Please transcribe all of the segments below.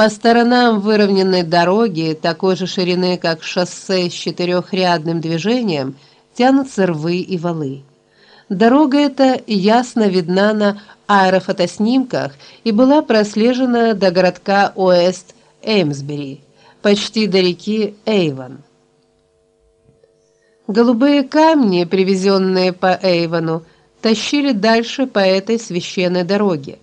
По сторонам выровненной дороги, такой же ширины, как шоссе с четырехрядным движением, тянутся рвы и валы. Дорога эта ясно видна на аэрофотоснимках и была прослежена до городка Уэст-Эймсбери, почти до реки Эйвон. Голубые камни, привезенные по Эйвону, тащили дальше по этой священной дороге.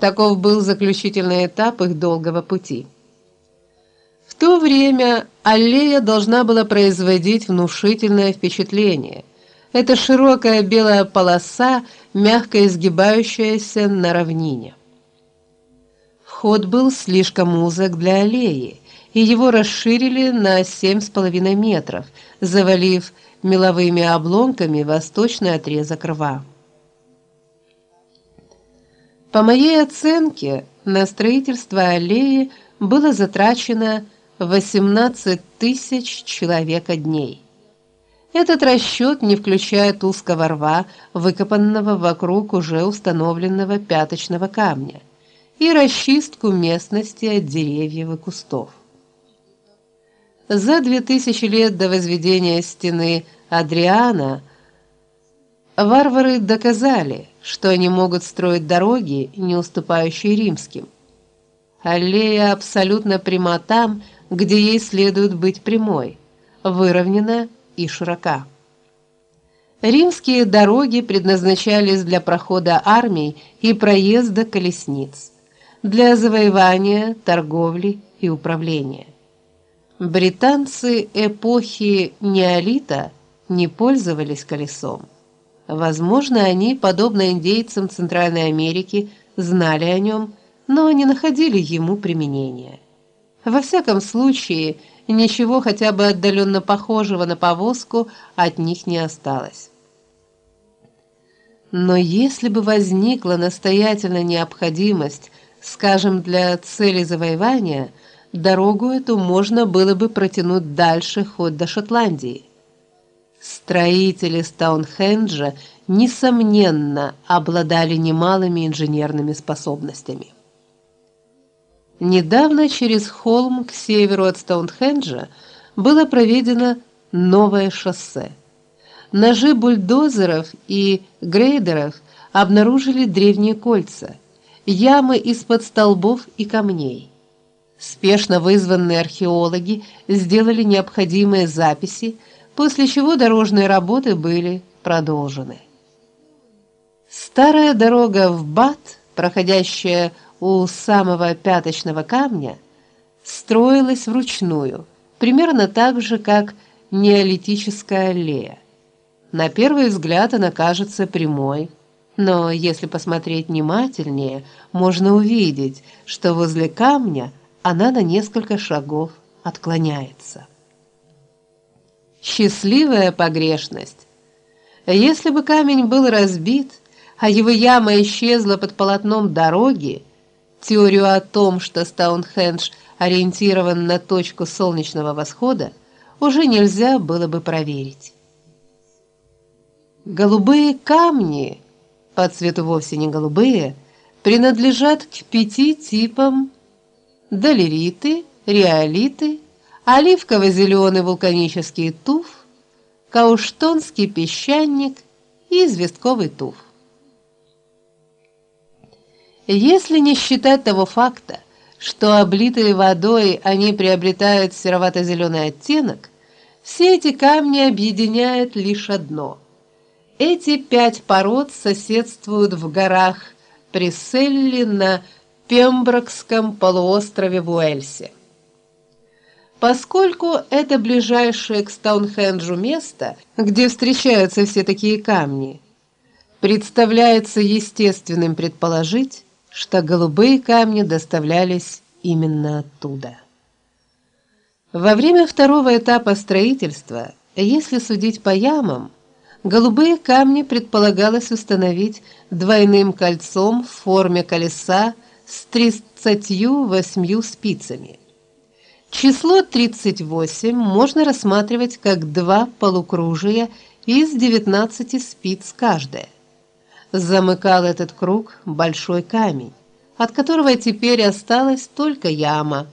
Таков был заключительный этап их долгого пути. В то время аллея должна была производить внушительное впечатление. Это широкая белая полоса, мягко изгибающаяся на равнине. Вход был слишком узок для аллеи, и его расширили на семь с половиной метров, завалив меловыми обломками восточный отрезок рва. По моей оценке, на строительство аллеи было затрачено 18 тысяч человека дней. Этот расчет не включает узкого рва, выкопанного вокруг уже установленного пяточного камня, и расчистку местности от деревьев и кустов. За две тысячи лет до возведения стены Адриана варвары доказали, что они могут строить дороги, не уступающие римским. Аллея абсолютно пряма там, где ей следует быть прямой, выровнена и широка. Римские дороги предназначались для прохода армий и проезда колесниц, для завоевания, торговли и управления. Британцы эпохи неолита не пользовались колесом. Возможно, они, подобно индейцам Центральной Америки, знали о нем, но не находили ему применения. Во всяком случае, ничего хотя бы отдаленно похожего на повозку от них не осталось. Но если бы возникла настоятельная необходимость, скажем, для цели завоевания, дорогу эту можно было бы протянуть дальше хоть до Шотландии. Строители Стоунхенджа несомненно обладали немалыми инженерными способностями. Недавно через холм к северу от Стоунхенджа было проведено новое шоссе. Ножи бульдозеров и грейдеров обнаружили древние кольца, ямы из-под столбов и камней. Спешно вызванные археологи сделали необходимые записи после чего дорожные работы были продолжены. Старая дорога в Бат, проходящая у самого пяточного камня, строилась вручную, примерно так же, как неолитическая аллея. На первый взгляд она кажется прямой, но если посмотреть внимательнее, можно увидеть, что возле камня она на несколько шагов отклоняется счастливая погрешность. Если бы камень был разбит, а его яма исчезла под полотном дороги, теорию о том, что Стоунхендж ориентирован на точку солнечного восхода, уже нельзя было бы проверить. Голубые камни, по цвету вовсе не голубые, принадлежат к пяти типам: долериты, риолиты, оливково-зеленый вулканический туф, кауштонский песчаник и известковый туф. Если не считать того факта, что облитые водой они приобретают серовато-зеленый оттенок, все эти камни объединяет лишь одно: эти пять пород соседствуют в горах Преселли на Пемброкском полуострове в Уэльсе. Поскольку это ближайшее к Стоунхенджу место, где встречаются все такие камни, представляется естественным предположить, что голубые камни доставлялись именно оттуда. Во время второго этапа строительства, если судить по ямам, голубые камни предполагалось установить двойным кольцом в форме колеса с 38 спицами. Число 38 можно рассматривать как два полукружия из 19 спиц каждое. Замыкал этот круг большой камень, от которого теперь осталась только яма.